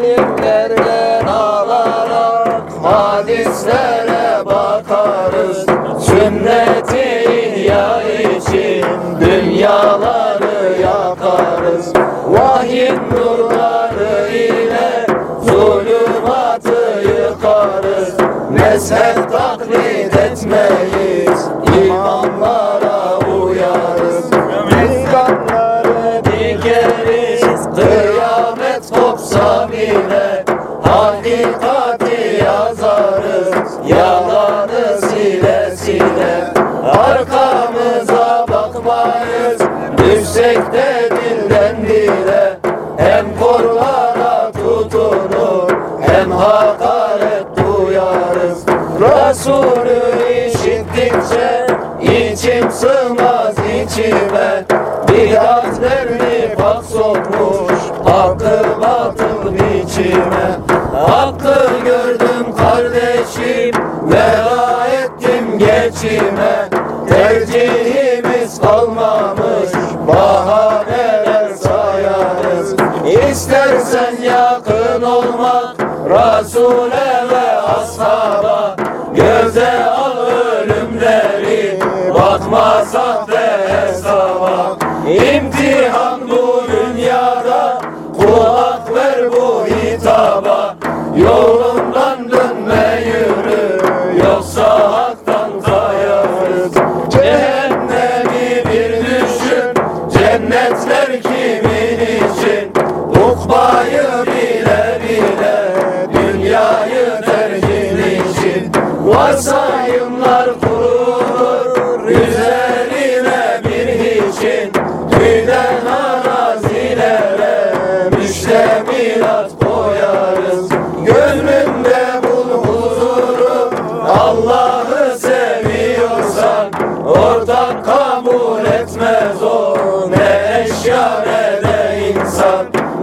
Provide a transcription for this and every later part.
Zalimlerden alarak hadislere bakarız. Sünneti ihya için dünyaları yakarız. Vahyin nurları ile zulümatı yıkarız. Mezhep taklit etmeyiz imamlara bile Hakikati yazarız Yalanı sile sile. Arkamıza bakmayız Düşsek de dilden dile. Hem korlara tutunur Hem hakaret duyarız. Resulü işittikçe içim sığmaz içime. Bidatlerini bak sokmuş Hakkı batıl biçime Hakkı gördüm kardeşim Vera ettim geçime. Tercihimiz kalmamış Bahaneler sayarız. İstersen yakın olmak Resul'e ve ashaba. Göze al ölümleri Bakma sahte hesaba. İmtihan bu Cennetler kimin için Ukbayı bile bile Dünyayı tercih için Varsayımlar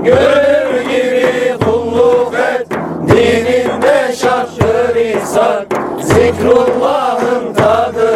Gönül gibi kulluk et Dininde şaşır insan Zikrullahın tadı